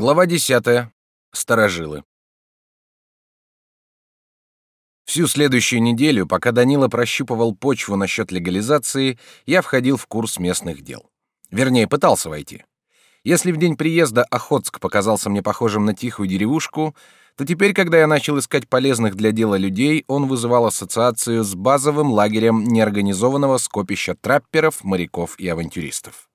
Глава 10. Старожилы. Всю следующую неделю, пока Данила прощупывал почву насчет легализации, я входил в курс местных дел. Вернее, пытался войти. Если в день приезда Охотск показался мне похожим на тихую деревушку, то теперь, когда я начал искать полезных для дела людей, он вызывал ассоциацию с базовым лагерем неорганизованного скопища трапперов, моряков и авантюристов.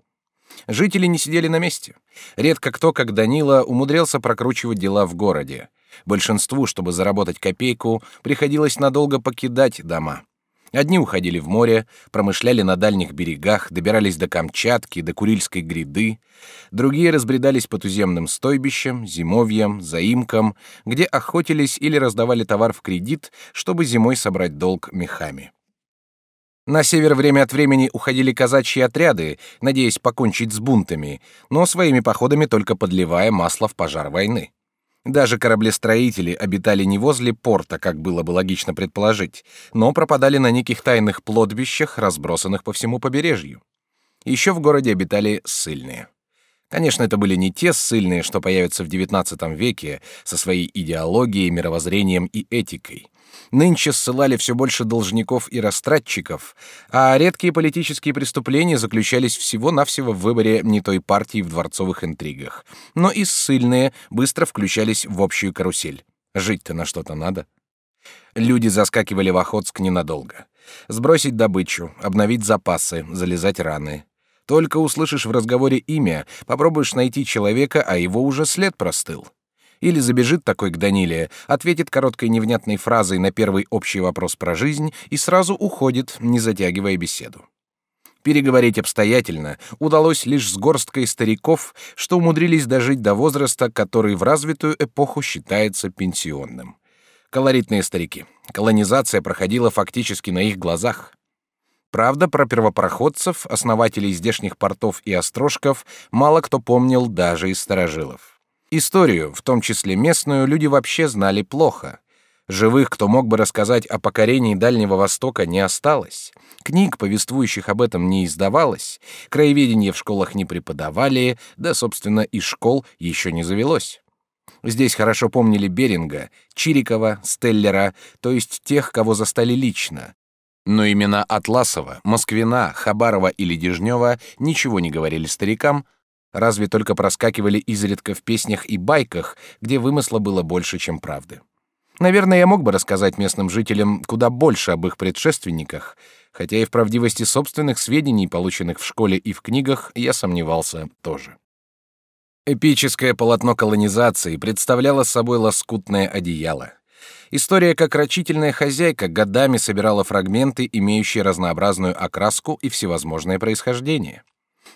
Жители не сидели на месте. Редко кто, как Данила, умудрялся прокручивать дела в городе. Большинству, чтобы заработать копейку, приходилось надолго покидать дома. Одни уходили в море, промышляли на дальних берегах, добирались до Камчатки, до Курильской гряды. Другие разбредались по туземным стойбищам, зимовьям, заимкам, где охотились или раздавали товар в кредит, чтобы зимой собрать долг мехами. На север время от времени уходили казачьи отряды, надеясь покончить с бунтами, но своими походами только подливая масло в пожар войны. Даже кораблестроители обитали не возле порта, как было бы логично предположить, но пропадали на неких тайных плотбищах, разбросанных по всему побережью. Еще в городе обитали ссыльные. Конечно, это были не те ссыльные, что появятся в XIX веке со своей идеологией, мировоззрением и этикой. Нынче ссылали все больше должников и растратчиков, а редкие политические преступления заключались всего-навсего в выборе не той партии в дворцовых интригах. Но и ссыльные быстро включались в общую карусель. Жить-то на что-то надо. Люди заскакивали в Охотск ненадолго. Сбросить добычу, обновить запасы, залезать раны. Только услышишь в разговоре имя, попробуешь найти человека, а его уже след простыл. Или забежит такой к Даниле, ответит короткой невнятной фразой на первый общий вопрос про жизнь и сразу уходит, не затягивая беседу. Переговорить обстоятельно удалось лишь с горсткой стариков, что умудрились дожить до возраста, который в развитую эпоху считается пенсионным. Колоритные старики. Колонизация проходила фактически на их глазах. Правда, про первопроходцев, основателей здешних портов и острожков, мало кто помнил даже из старожилов. Историю, в том числе местную, люди вообще знали плохо. Живых, кто мог бы рассказать о покорении Дальнего Востока, не осталось. Книг, повествующих об этом, не издавалось. Краеведение в школах не преподавали, да, собственно, и школ еще не завелось. Здесь хорошо помнили Беринга, Чирикова, Стеллера, то есть тех, кого застали лично. Но имена Атласова, Москвина, Хабарова или Дежнева ничего не говорили старикам, разве только проскакивали изредка в песнях и байках, где вымысла было больше, чем правды. Наверное, я мог бы рассказать местным жителям куда больше об их предшественниках, хотя и в правдивости собственных сведений, полученных в школе и в книгах, я сомневался тоже. Эпическое полотно колонизации представляло собой лоскутное одеяло. История, как рачительная хозяйка, годами собирала фрагменты, имеющие разнообразную окраску и всевозможное происхождение.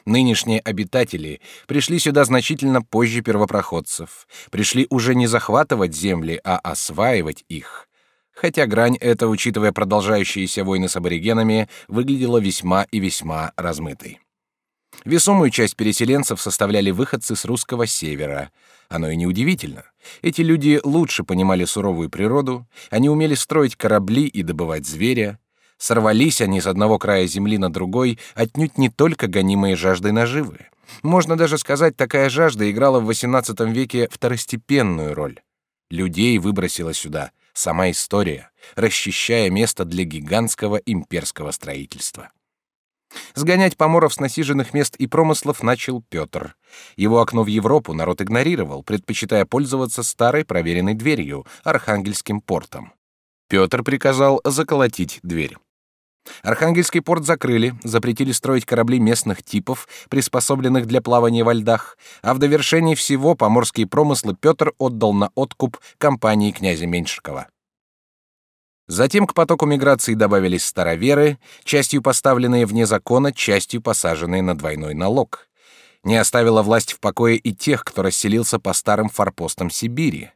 Нынешние обитатели пришли сюда значительно позже первопроходцев, пришли уже не захватывать земли, а осваивать их. Хотя грань эта, учитывая продолжающиеся войны с аборигенами, выглядела весьма и весьма размытой. Весомую часть переселенцев составляли выходцы с русского севера. Оно и неудивительно. Эти люди лучше понимали суровую природу, они умели строить корабли и добывать зверя, Сорвались они с одного края земли на другой, отнюдь не только гонимые жаждой наживы. Можно даже сказать, такая жажда играла в XVIII веке второстепенную роль. Людей выбросила сюда сама история, расчищая место для гигантского имперского строительства. Сгонять поморов с насиженных мест и промыслов начал Петр. Его окно в Европу народ игнорировал, предпочитая пользоваться старой проверенной дверью, Архангельским портом. Петр приказал заколотить дверь. Архангельский порт закрыли, запретили строить корабли местных типов, приспособленных для плавания во льдах, а в довершении всего поморские промыслы Петр отдал на откуп компании князя Меньшикова. Затем к потоку миграции добавились староверы, частью поставленные вне закона, частью посаженные на двойной налог. Не оставила власть в покое и тех, кто расселился по старым форпостам Сибири.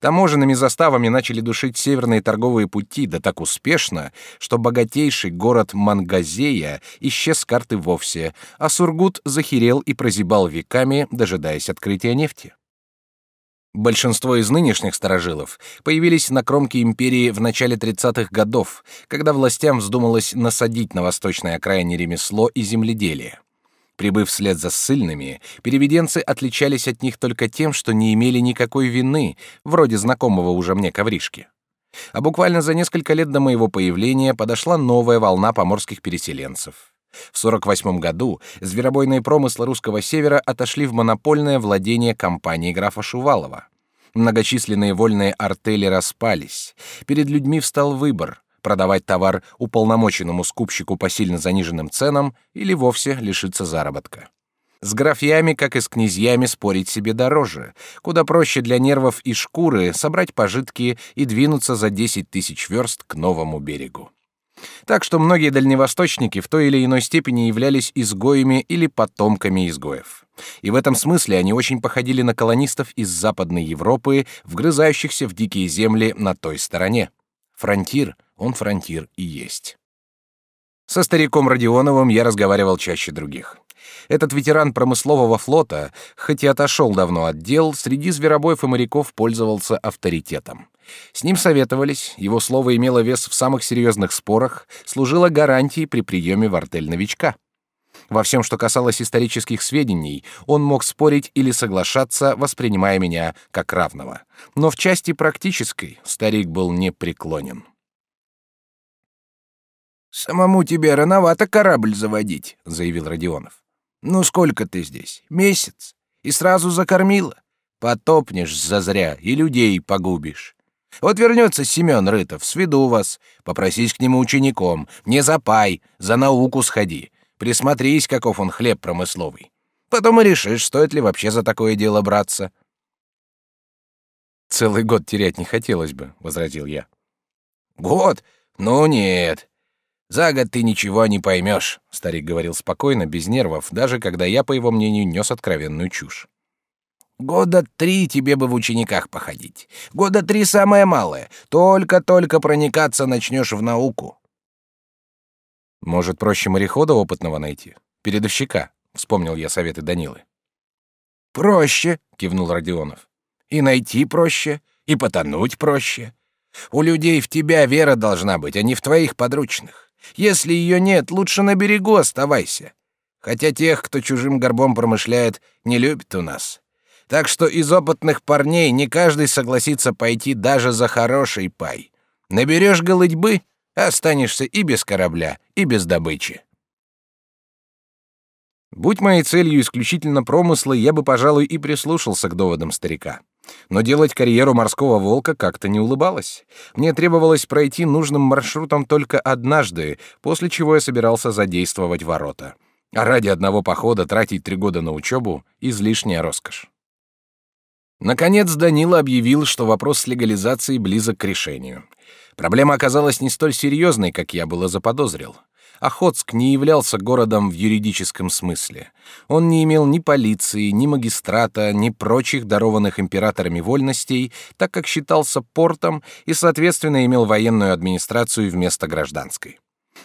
Таможенными заставами начали душить северные торговые пути, да так успешно, что богатейший город Мангазея исчез с карты вовсе, а Сургут захерел и прозябал веками, дожидаясь открытия нефти. Большинство из нынешних старожилов появились на кромке империи в начале 30-х годов, когда властям вздумалось насадить на восточной окраине ремесло и земледелие. Прибыв вслед за ссыльными, переведенцы отличались от них только тем, что не имели никакой вины, вроде знакомого уже мне ковришки. А буквально за несколько лет до моего появления подошла новая волна поморских переселенцев. В 48 году зверобойные промыслы русского севера отошли в монопольное владение компании графа Шувалова. Многочисленные вольные артели распались. Перед людьми встал выбор — продавать товар уполномоченному скупщику по сильно заниженным ценам или вовсе лишиться заработка. С графьями, как и с князьями, спорить себе дороже. Куда проще для нервов и шкуры собрать пожитки и двинуться за 10 тысяч верст к новому берегу. Так что многие дальневосточники в той или иной степени являлись изгоями или потомками изгоев. И в этом смысле они очень походили на колонистов из Западной Европы, вгрызающихся в дикие земли на той стороне. Фронтир, он фронтир и есть. Со стариком Родионовым я разговаривал чаще других. Этот ветеран промыслового флота, хоть и отошел давно от дел, среди зверобоев и моряков пользовался авторитетом. С ним советовались, его слово имело вес в самых серьезных спорах, служило гарантией при приеме в артель новичка. Во всем, что касалось исторических сведений, он мог спорить или соглашаться, воспринимая меня как равного. Но в части практической старик был непреклонен. «Самому тебе рановато корабль заводить», — заявил Родионов. Ну сколько ты здесь? Месяц? И сразу закормила? Потопнешь зазря и людей погубишь. Вот вернется Семен Рытов, сведу вас, попросись к нему учеником, не запай, за науку сходи, присмотрись, каков он хлеб промысловый. Потом и решишь, стоит ли вообще за такое дело браться. Целый год терять не хотелось бы, возразил я. Год? Ну нет. За год ты ничего не поймешь, старик говорил спокойно, без нервов, даже когда я, по его мнению, нес откровенную чушь. Года три тебе бы в учениках походить. Года три самое малое. Только-только проникаться начнешь в науку. Может, проще морехода опытного найти? Передовщика, вспомнил я советы Данилы. Проще, кивнул Родионов. И найти проще, и потонуть проще. У людей в тебя вера должна быть, а не в твоих подручных. Если ее нет, лучше на берегу оставайся. Хотя тех, кто чужим горбом промышляет, не любят у нас. Так что из опытных парней не каждый согласится пойти даже за хороший пай. Наберешь голытьбы, останешься и без корабля, и без добычи. Будь моей целью исключительно промыслы, я бы, пожалуй, и прислушался к доводам старика. Но делать карьеру морского волка как-то не улыбалось. Мне требовалось пройти нужным маршрутом только однажды, после чего я собирался задействовать ворота. А ради одного похода тратить три года на учебу — излишняя роскошь. Наконец Данила объявил, что вопрос с легализацией близок к решению. Проблема оказалась не столь серьезной, как я было заподозрил. Охотск не являлся городом в юридическом смысле. Он не имел ни полиции, ни магистрата, ни прочих дарованных императорами вольностей, так как считался портом и, соответственно, имел военную администрацию вместо гражданской.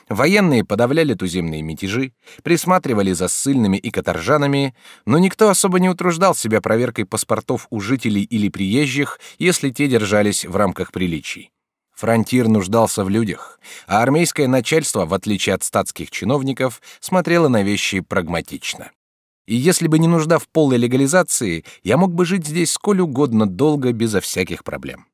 Военные подавляли туземные мятежи, присматривали за ссыльными и каторжанами, но никто особо не утруждал себя проверкой паспортов у жителей или приезжих, если те держались в рамках приличий. Фронтир нуждался в людях, а армейское начальство, в отличие от статских чиновников, смотрело на вещи прагматично. И если бы не нужда в полной легализации, я мог бы жить здесь сколь угодно долго безо всяких проблем.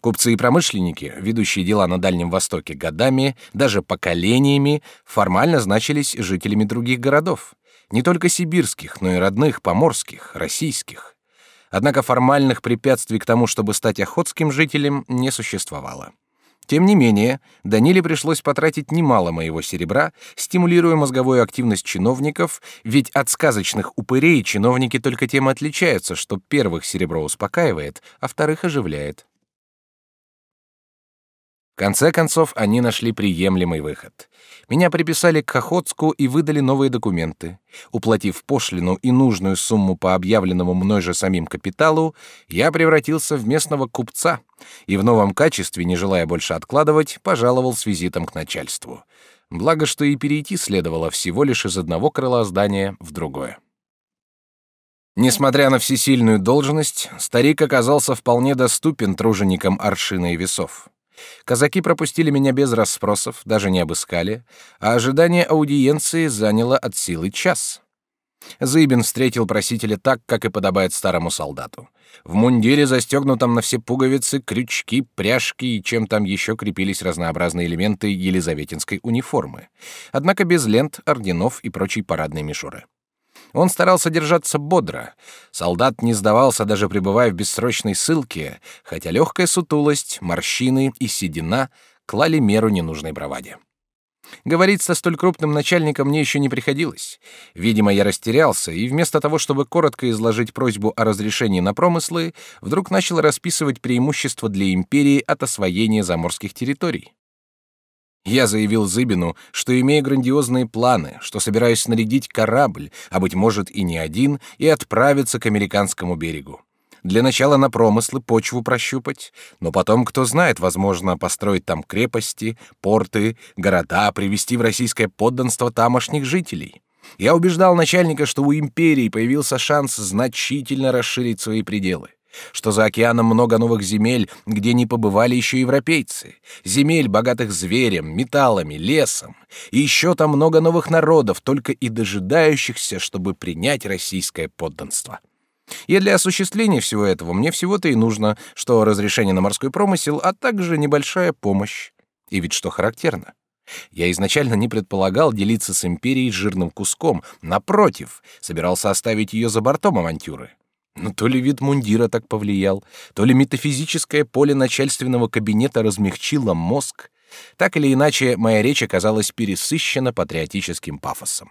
Купцы и промышленники, ведущие дела на Дальнем Востоке годами, даже поколениями, формально значились жителями других городов, не только сибирских, но и родных, поморских, российских. Однако формальных препятствий к тому, чтобы стать охотским жителем, не существовало. Тем не менее, Даниле пришлось потратить немало моего серебра, стимулируя мозговую активность чиновников, ведь от сказочных упырей чиновники только тем отличаются, что первых серебро успокаивает, а вторых оживляет. В конце концов, они нашли приемлемый выход. Меня приписали к Охотску и выдали новые документы. Уплатив пошлину и нужную сумму по объявленному мной же самим капиталу, я превратился в местного купца и в новом качестве, не желая больше откладывать, пожаловал с визитом к начальству. Благо, что и перейти следовало всего лишь из одного крыла здания в другое. Несмотря на всесильную должность, старик оказался вполне доступен труженикам аршина и весов. Казаки пропустили меня без расспросов, даже не обыскали, а ожидание аудиенции заняло от силы час. Зыбин встретил просителя так, как и подобает старому солдату. В мундире, застегнутом на все пуговицы, крючки, пряжки и чем там еще крепились разнообразные элементы елизаветинской униформы. Однако без лент, орденов и прочей парадной мишуры. Он старался держаться бодро. Солдат не сдавался, даже пребывая в бессрочной ссылке, хотя легкая сутулость, морщины и седина клали меру ненужной браваде. Говорить со столь крупным начальником мне еще не приходилось. Видимо, я растерялся, и вместо того, чтобы коротко изложить просьбу о разрешении на промыслы, вдруг начал расписывать преимущества для империи от освоения заморских территорий. Я заявил Зыбину, что имею грандиозные планы, что собираюсь снарядить корабль, а быть может и не один, и отправиться к американскому берегу. Для начала на промыслы почву прощупать, но потом, кто знает, возможно, построить там крепости, порты, города, привести в российское подданство тамошних жителей. Я убеждал начальника, что у империи появился шанс значительно расширить свои пределы что за океаном много новых земель, где не побывали еще европейцы, земель, богатых зверем, металлами, лесом, и еще там много новых народов, только и дожидающихся, чтобы принять российское подданство. И для осуществления всего этого мне всего-то и нужно, что разрешение на морской промысел, а также небольшая помощь. И ведь что характерно, я изначально не предполагал делиться с империей жирным куском, напротив, собирался оставить ее за бортом авантюры. Но то ли вид мундира так повлиял, то ли метафизическое поле начальственного кабинета размягчило мозг. Так или иначе, моя речь оказалась пересыщена патриотическим пафосом.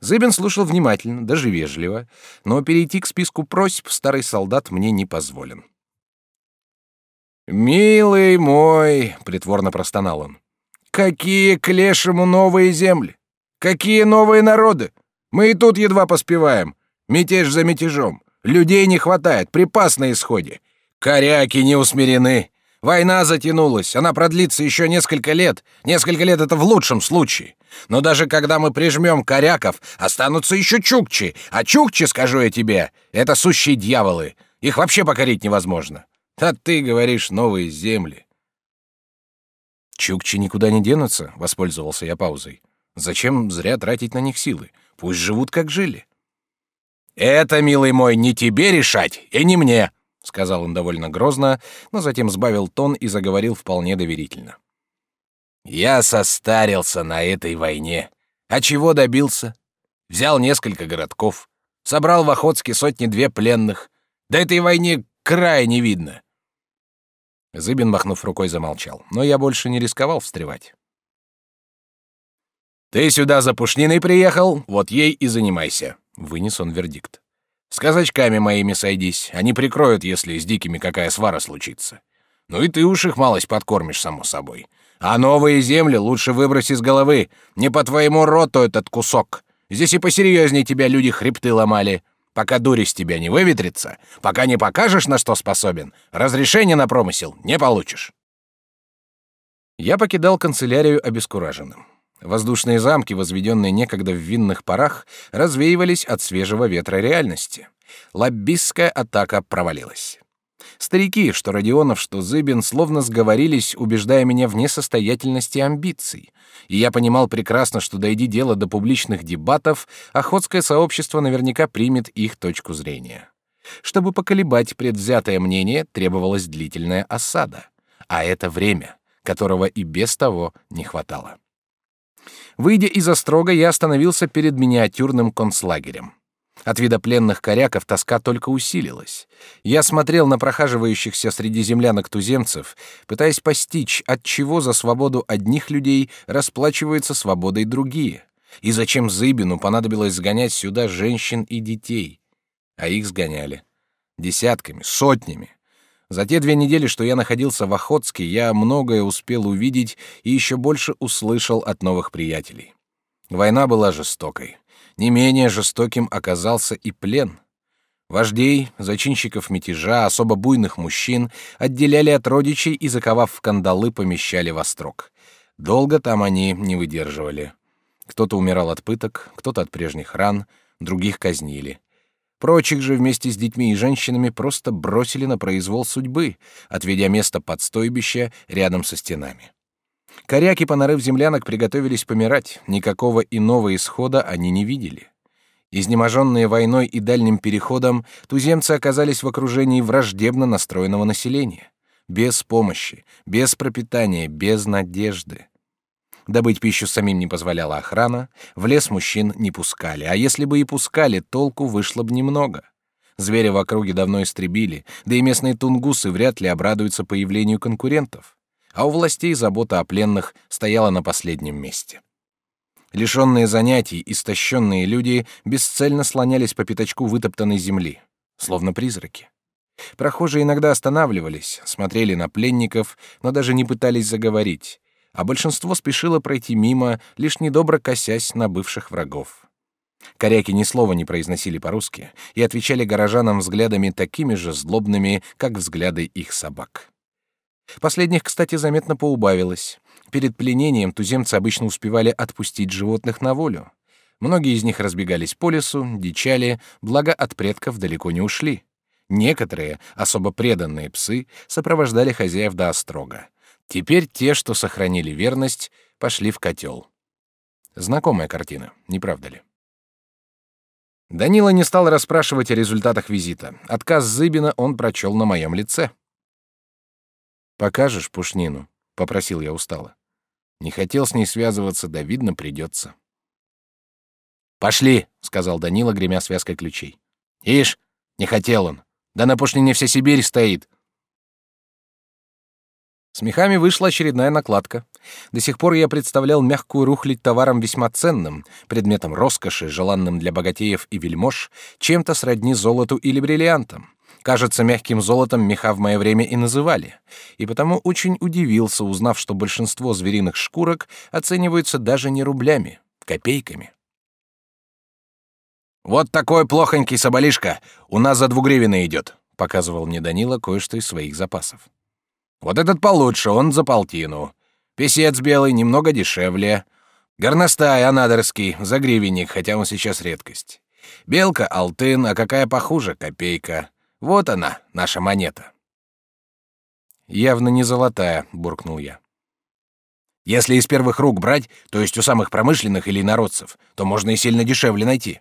Зыбин слушал внимательно, даже вежливо, но перейти к списку просьб старый солдат мне не позволен. «Милый мой!» — притворно простонал он. «Какие к лешему новые земли! Какие новые народы! Мы и тут едва поспеваем. Мятеж за мятежом. Людей не хватает, припас на исходе. Коряки не усмирены. Война затянулась, она продлится еще несколько лет. Несколько лет — это в лучшем случае. Но даже когда мы прижмем коряков, останутся еще чукчи. А чукчи, скажу я тебе, это сущие дьяволы. Их вообще покорить невозможно. А ты говоришь новые земли. Чукчи никуда не денутся, воспользовался я паузой. Зачем зря тратить на них силы? Пусть живут, как жили. «Это, милый мой, не тебе решать и не мне», — сказал он довольно грозно, но затем сбавил тон и заговорил вполне доверительно. «Я состарился на этой войне. А чего добился? Взял несколько городков, собрал в Охотске сотни-две пленных. Да этой войне края не видно». Зыбин, махнув рукой, замолчал, но я больше не рисковал встревать. «Ты сюда за пушниной приехал, вот ей и занимайся. Вынес он вердикт. «С казачками моими сойдись, они прикроют, если с дикими какая свара случится. Ну и ты уж их малость подкормишь, само собой. А новые земли лучше выбрось из головы, не по твоему роту этот кусок. Здесь и посерьезнее тебя люди хребты ломали. Пока дурь из тебя не выветрится, пока не покажешь, на что способен, разрешение на промысел не получишь». Я покидал канцелярию обескураженным. Воздушные замки, возведенные некогда в винных парах, развеивались от свежего ветра реальности. Лоббистская атака провалилась. Старики, что Родионов, что Зыбин, словно сговорились, убеждая меня в несостоятельности амбиций. И я понимал прекрасно, что дойди дело до публичных дебатов, охотское сообщество наверняка примет их точку зрения. Чтобы поколебать предвзятое мнение, требовалась длительная осада. А это время, которого и без того не хватало. Выйдя из острога, я остановился перед миниатюрным концлагерем. От вида пленных коряков тоска только усилилась. Я смотрел на прохаживающихся среди землянок туземцев, пытаясь постичь, от чего за свободу одних людей расплачиваются свободой другие, и зачем Зыбину понадобилось сгонять сюда женщин и детей. А их сгоняли. Десятками, сотнями. За те две недели, что я находился в Охотске, я многое успел увидеть и еще больше услышал от новых приятелей. Война была жестокой. Не менее жестоким оказался и плен. Вождей, зачинщиков мятежа, особо буйных мужчин отделяли от родичей и, заковав в кандалы, помещали во строк. Долго там они не выдерживали. Кто-то умирал от пыток, кто-то от прежних ран, других казнили. Прочих же вместе с детьми и женщинами просто бросили на произвол судьбы, отведя место под стойбище рядом со стенами. Коряки, понарыв землянок, приготовились помирать, никакого иного исхода они не видели. Изнеможенные войной и дальним переходом, туземцы оказались в окружении враждебно настроенного населения. Без помощи, без пропитания, без надежды. Добыть пищу самим не позволяла охрана, в лес мужчин не пускали, а если бы и пускали, толку вышло бы немного. Зверя в округе давно истребили, да и местные тунгусы вряд ли обрадуются появлению конкурентов. А у властей забота о пленных стояла на последнем месте. Лишенные занятий, истощенные люди бесцельно слонялись по пятачку вытоптанной земли, словно призраки. Прохожие иногда останавливались, смотрели на пленников, но даже не пытались заговорить, а большинство спешило пройти мимо, лишь недобро косясь на бывших врагов. Коряки ни слова не произносили по-русски и отвечали горожанам взглядами такими же злобными, как взгляды их собак. Последних, кстати, заметно поубавилось. Перед пленением туземцы обычно успевали отпустить животных на волю. Многие из них разбегались по лесу, дичали, благо от предков далеко не ушли. Некоторые, особо преданные псы, сопровождали хозяев до острога. Теперь те, что сохранили верность, пошли в котел. Знакомая картина, не правда ли? Данила не стал расспрашивать о результатах визита. Отказ Зыбина он прочел на моем лице. «Покажешь пушнину?» — попросил я устало. Не хотел с ней связываться, да видно придется. «Пошли!» — сказал Данила, гремя связкой ключей. «Ишь, не хотел он. Да на пушнине вся Сибирь стоит. С мехами вышла очередная накладка. До сих пор я представлял мягкую рухлядь товаром весьма ценным, предметом роскоши, желанным для богатеев и вельмож, чем-то сродни золоту или бриллиантам. Кажется, мягким золотом меха в мое время и называли. И потому очень удивился, узнав, что большинство звериных шкурок оцениваются даже не рублями, копейками. «Вот такой плохонький соболишка у нас за двугривенный идет», — показывал мне Данила кое-что из своих запасов. Вот этот получше, он за полтину. Песец белый немного дешевле. Горностай анадырский, за гривенник, хотя он сейчас редкость. Белка — алтын, а какая похуже — копейка. Вот она, наша монета. «Явно не золотая», — буркнул я. «Если из первых рук брать, то есть у самых промышленных или инородцев, то можно и сильно дешевле найти».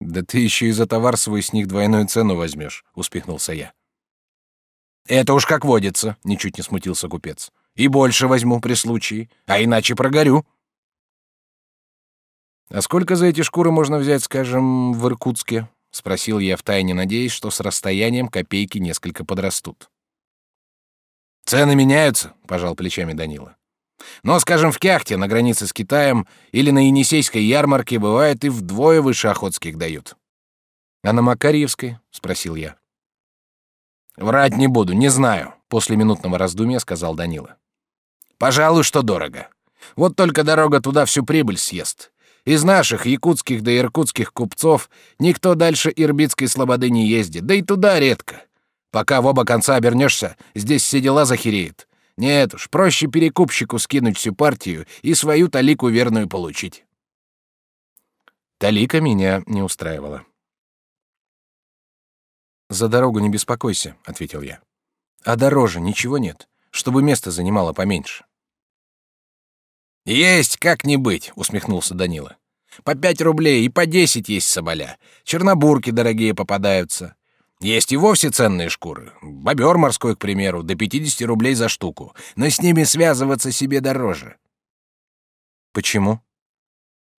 «Да ты еще и за товар свой с них двойную цену возьмешь», — успехнулся я. Это уж как водится, ничуть не смутился купец. И больше возьму при случае, а иначе прогорю. А сколько за эти шкуры можно взять, скажем, в Иркутске? спросил я втайне, надеясь, что с расстоянием копейки несколько подрастут. Цены меняются, пожал плечами Данила. Но, скажем, в Кяхте на границе с Китаем или на Енисейской ярмарке бывает и вдвое выше охотских дают. А на Макарьевской? спросил я. Врать не буду, не знаю, после минутного раздумья сказал Данила. Пожалуй, что дорого. Вот только дорога туда всю прибыль съест. Из наших якутских да иркутских купцов никто дальше Ирбитской слободы не ездит, да и туда редко. Пока в оба конца обернешься, здесь все дела захереют. Нет уж, проще перекупщику скинуть всю партию и свою талику верную получить. Талика меня не устраивала. «За дорогу не беспокойся», — ответил я. «А дороже ничего нет, чтобы место занимало поменьше». «Есть, как не быть», — усмехнулся Данила. «По пять рублей и по десять есть соболя. Чернобурки дорогие попадаются. Есть и вовсе ценные шкуры. Бобер морской, к примеру, до пятидесяти рублей за штуку. Но с ними связываться себе дороже». «Почему?»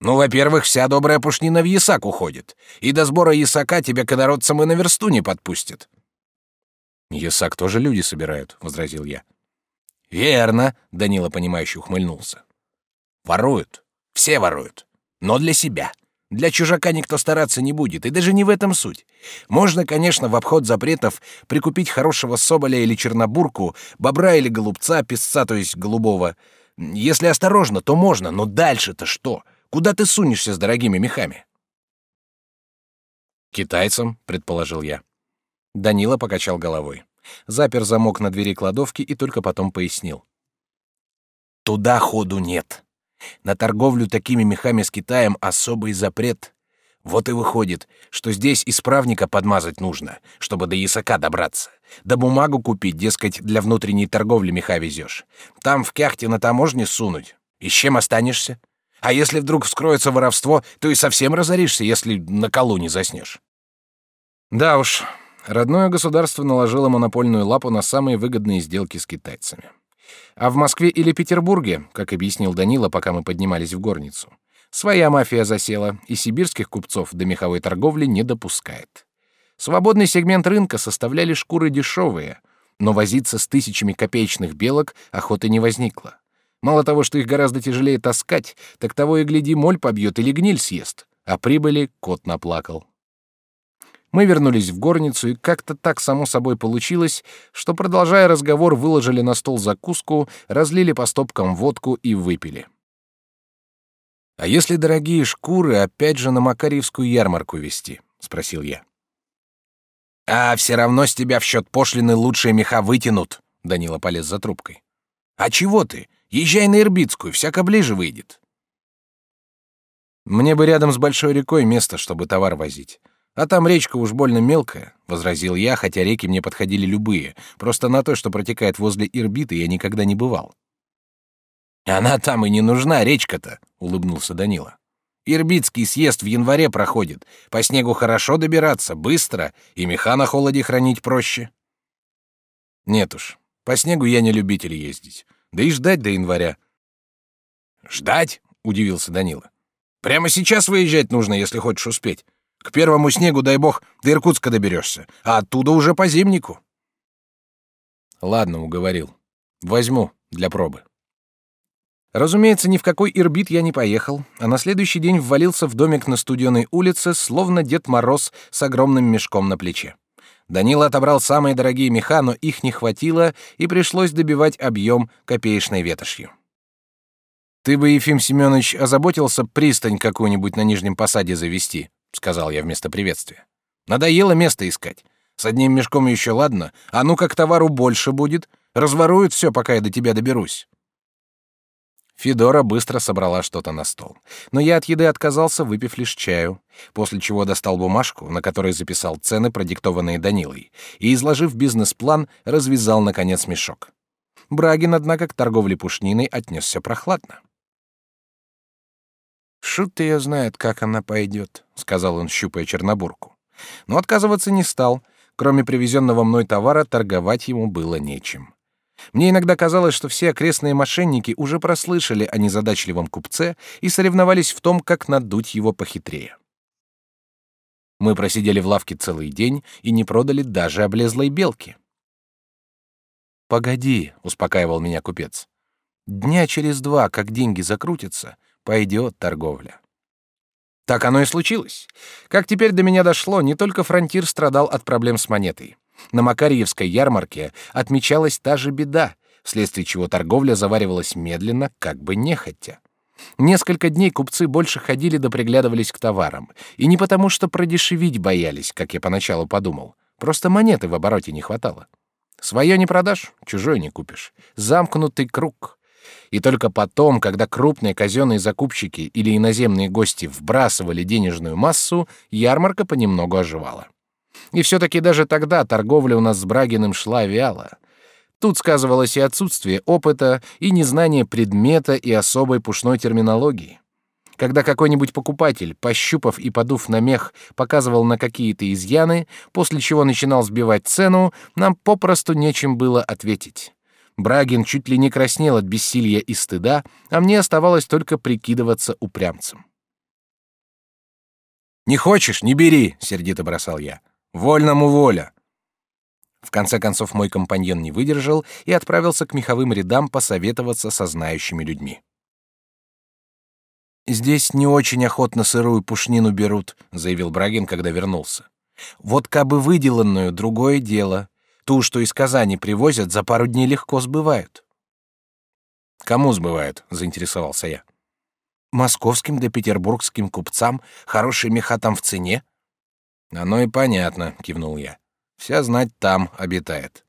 Ну, во-первых, вся добрая пушнина в ясак уходит, и до сбора ясака тебя к инородцам и на версту не подпустят. Ясак тоже люди собирают, возразил я. Верно, Данила понимающе ухмыльнулся. Воруют, все воруют, но для себя. Для чужака никто стараться не будет, и даже не в этом суть. Можно, конечно, в обход запретов прикупить хорошего соболя или чернобурку, бобра или голубца, песца, то есть голубого. Если осторожно, то можно, но дальше-то что? — Куда ты сунешься с дорогими мехами? Китайцам, предположил я. Данила покачал головой. Запер замок на двери кладовки и только потом пояснил. Туда ходу нет. На торговлю такими мехами с Китаем особый запрет. Вот и выходит, что здесь исправника подмазать нужно, чтобы до ясака добраться. Да бумагу купить, дескать, для внутренней торговли меха везешь. Там в кяхте на таможне сунуть. И с чем останешься? А если вдруг вскроется воровство, то и совсем разоришься, если на колу не заснешь. Да уж, родное государство наложило монопольную лапу на самые выгодные сделки с китайцами. А в Москве или Петербурге, как объяснил Данила, пока мы поднимались в горницу, Своя мафия засела, и сибирских купцов до меховой торговли не допускает. Свободный сегмент рынка составляли шкуры дешевые, но возиться с тысячами копеечных белок охоты не возникло. Мало того, что их гораздо тяжелее таскать, так того и гляди, моль побьет или гниль съест, а прибыли кот наплакал. Мы вернулись в горницу, и как-то так само собой получилось, что, продолжая разговор, выложили на стол закуску, разлили по стопкам водку и выпили. А если дорогие шкуры опять же на Макарьевскую ярмарку вести? спросил я. А все равно с тебя в счет пошлины лучшие меха вытянут. Данила полез за трубкой. А чего ты? Езжай на Ирбитскую, всяко ближе выйдет. Мне бы рядом с большой рекой место, чтобы товар возить. А там речка уж больно мелкая, возразил я, хотя реки мне подходили любые. Просто на то, что протекает возле Ирбита, я никогда не бывал. Она там и не нужна, речка-то, улыбнулся Данила. Ирбитский съезд в январе проходит. По снегу хорошо добираться, быстро, и меха на холоде хранить проще. Нет уж, по снегу я не любитель ездить. Да и ждать до января. Ждать? удивился Данила. Прямо сейчас выезжать нужно, если хочешь успеть. К первому снегу, дай бог, до Иркутска доберешься, а оттуда уже по зимнику. Ладно, уговорил. Возьму для пробы. Разумеется, ни в какой Ирбит я не поехал, а на следующий день ввалился в домик на Студеной улице, словно Дед Мороз с огромным мешком на плече. Данила отобрал самые дорогие меха, но их не хватило, и пришлось добивать объем копеечной ветошью. «Ты бы, Ефим Семенович, озаботился пристань какую-нибудь на Нижнем Посаде завести», — сказал я вместо приветствия. «Надоело место искать. С одним мешком еще ладно, а ну как товару больше будет. Разворуют все, пока я до тебя доберусь». Федора быстро собрала что-то на стол. Но я от еды отказался, выпив лишь чаю, после чего достал бумажку, на которой записал цены, продиктованные Данилой, и, изложив бизнес-план, развязал, наконец, мешок. Брагин, однако, к торговле пушниной отнесся прохладно. «Шут ее знает, как она пойдет», — сказал он, щупая чернобурку. Но отказываться не стал. Кроме привезенного мной товара, торговать ему было нечем. Мне иногда казалось, что все окрестные мошенники уже прослышали о незадачливом купце и соревновались в том, как надуть его похитрее. Мы просидели в лавке целый день и не продали даже облезлой белки. «Погоди», — успокаивал меня купец. «Дня через два, как деньги закрутятся, пойдет торговля». Так оно и случилось. Как теперь до меня дошло, не только фронтир страдал от проблем с монетой. На Макарьевской ярмарке отмечалась та же беда, вследствие чего торговля заваривалась медленно, как бы нехотя. Несколько дней купцы больше ходили да приглядывались к товарам, и не потому, что продешевить боялись, как я поначалу подумал, просто монеты в обороте не хватало. Свое не продашь, чужое не купишь. Замкнутый круг. И только потом, когда крупные казенные закупщики или иноземные гости вбрасывали денежную массу, ярмарка понемногу оживала. И все-таки даже тогда торговля у нас с Брагиным шла вяло. Тут сказывалось и отсутствие опыта, и незнание предмета и особой пушной терминологии. Когда какой-нибудь покупатель, пощупав и подув на мех, показывал на какие-то изъяны, после чего начинал сбивать цену, нам попросту нечем было ответить. Брагин чуть ли не краснел от бессилия и стыда, а мне оставалось только прикидываться упрямцем. «Не хочешь — не бери», — сердито бросал я. Вольному воля. В конце концов мой компаньон не выдержал и отправился к меховым рядам посоветоваться со знающими людьми. Здесь не очень охотно сырую пушнину берут, заявил Брагин, когда вернулся. Вот кабы выделанную другое дело. Ту, что из Казани привозят, за пару дней легко сбывают. Кому сбывают? заинтересовался я. Московским да петербургским купцам хорошие меха там в цене, оно и понятно, кивнул я. Вся знать там обитает.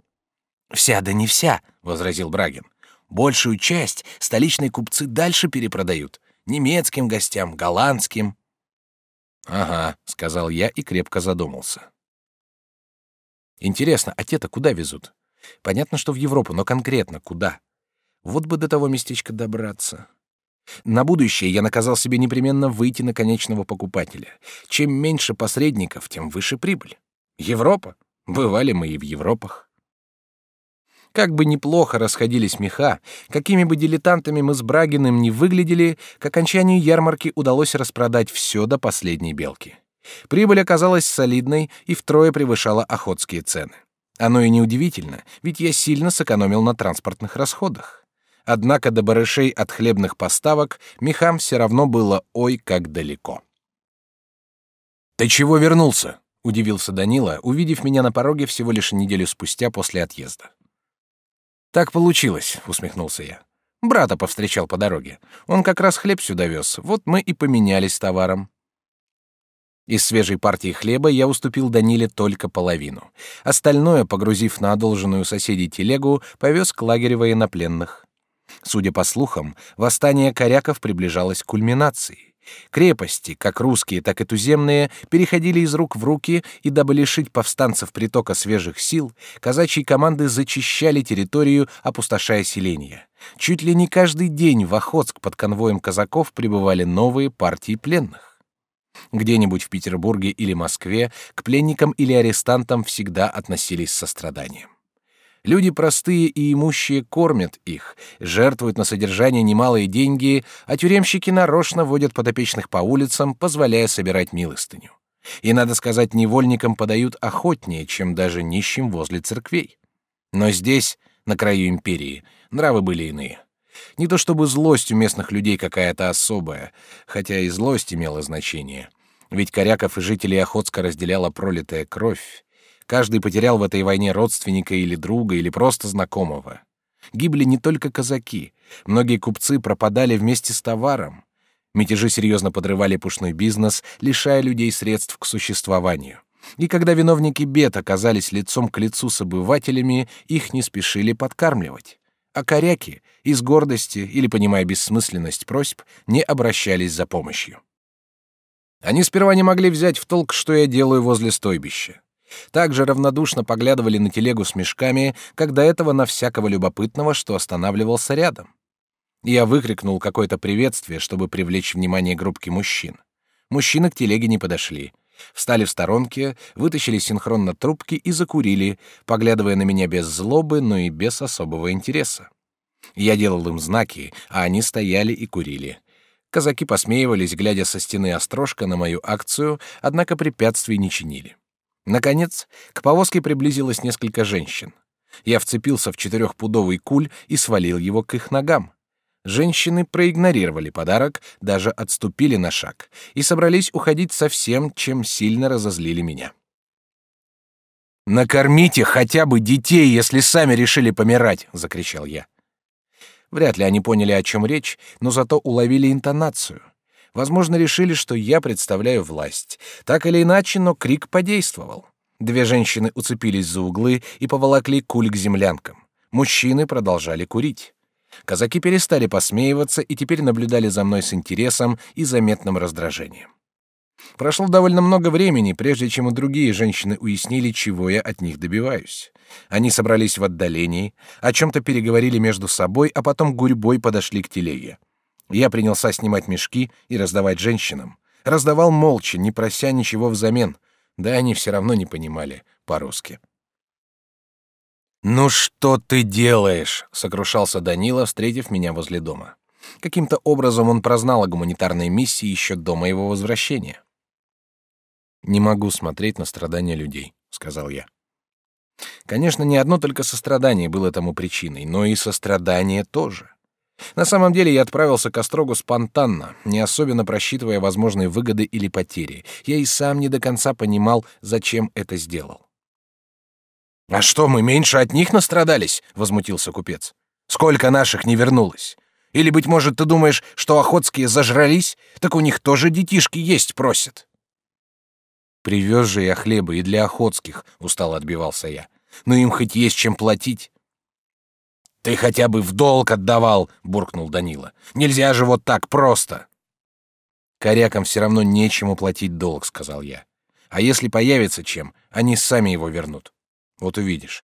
Вся да не вся, возразил Брагин. Большую часть столичные купцы дальше перепродают немецким гостям, голландским. Ага, сказал я и крепко задумался. Интересно, а те-то куда везут? Понятно, что в Европу, но конкретно куда? Вот бы до того местечка добраться. На будущее я наказал себе непременно выйти на конечного покупателя. Чем меньше посредников, тем выше прибыль. Европа? Бывали мы и в Европах. Как бы неплохо расходились меха, какими бы дилетантами мы с Брагиным не выглядели, к окончанию ярмарки удалось распродать все до последней белки. Прибыль оказалась солидной и втрое превышала охотские цены. Оно и неудивительно, ведь я сильно сэкономил на транспортных расходах. Однако до барышей от хлебных поставок мехам все равно было ой как далеко. «Ты чего вернулся?» — удивился Данила, увидев меня на пороге всего лишь неделю спустя после отъезда. «Так получилось», — усмехнулся я. «Брата повстречал по дороге. Он как раз хлеб сюда вез, вот мы и поменялись товаром». Из свежей партии хлеба я уступил Даниле только половину. Остальное, погрузив на одолженную соседей телегу, повез к лагерю военнопленных. Судя по слухам, восстание коряков приближалось к кульминации. Крепости, как русские, так и туземные, переходили из рук в руки, и дабы лишить повстанцев притока свежих сил, казачьи команды зачищали территорию, опустошая селения. Чуть ли не каждый день в Охотск под конвоем казаков прибывали новые партии пленных. Где-нибудь в Петербурге или Москве к пленникам или арестантам всегда относились с состраданием. Люди простые и имущие кормят их, жертвуют на содержание немалые деньги, а тюремщики нарочно водят подопечных по улицам, позволяя собирать милостыню. И, надо сказать, невольникам подают охотнее, чем даже нищим возле церквей. Но здесь, на краю империи, нравы были иные. Не то чтобы злость у местных людей какая-то особая, хотя и злость имела значение. Ведь коряков и жителей Охотска разделяла пролитая кровь. Каждый потерял в этой войне родственника или друга, или просто знакомого. Гибли не только казаки. Многие купцы пропадали вместе с товаром. Мятежи серьезно подрывали пушной бизнес, лишая людей средств к существованию. И когда виновники бед оказались лицом к лицу с обывателями, их не спешили подкармливать. А коряки, из гордости или понимая бессмысленность просьб, не обращались за помощью. Они сперва не могли взять в толк, что я делаю возле стойбища. Также равнодушно поглядывали на телегу с мешками, как до этого на всякого любопытного, что останавливался рядом. Я выкрикнул какое-то приветствие, чтобы привлечь внимание группки мужчин. Мужчины к телеге не подошли. Встали в сторонке, вытащили синхронно трубки и закурили, поглядывая на меня без злобы, но и без особого интереса. Я делал им знаки, а они стояли и курили. Казаки посмеивались, глядя со стены острожка на мою акцию, однако препятствий не чинили. Наконец, к повозке приблизилось несколько женщин. Я вцепился в четырехпудовый куль и свалил его к их ногам. Женщины проигнорировали подарок, даже отступили на шаг и собрались уходить со всем, чем сильно разозлили меня. «Накормите хотя бы детей, если сами решили помирать!» — закричал я. Вряд ли они поняли, о чем речь, но зато уловили интонацию — Возможно, решили, что я представляю власть. Так или иначе, но крик подействовал. Две женщины уцепились за углы и поволокли куль к землянкам. Мужчины продолжали курить. Казаки перестали посмеиваться и теперь наблюдали за мной с интересом и заметным раздражением. Прошло довольно много времени, прежде чем и другие женщины уяснили, чего я от них добиваюсь. Они собрались в отдалении, о чем-то переговорили между собой, а потом гурьбой подошли к телеге. Я принялся снимать мешки и раздавать женщинам. Раздавал молча, не прося ничего взамен. Да они все равно не понимали по-русски. «Ну что ты делаешь?» — сокрушался Данила, встретив меня возле дома. Каким-то образом он прознал о гуманитарной миссии еще до моего возвращения. «Не могу смотреть на страдания людей», — сказал я. Конечно, не одно только сострадание было тому причиной, но и сострадание тоже. На самом деле я отправился к Острогу спонтанно, не особенно просчитывая возможные выгоды или потери. Я и сам не до конца понимал, зачем это сделал. «А что, мы меньше от них настрадались?» — возмутился купец. «Сколько наших не вернулось? Или, быть может, ты думаешь, что охотские зажрались? Так у них тоже детишки есть просят». «Привез же я хлеба и для охотских», — устало отбивался я. «Но им хоть есть чем платить». Ты хотя бы в долг отдавал, буркнул Данила. Нельзя же вот так просто. Корякам все равно нечему платить долг, сказал я. А если появится чем, они сами его вернут. Вот увидишь.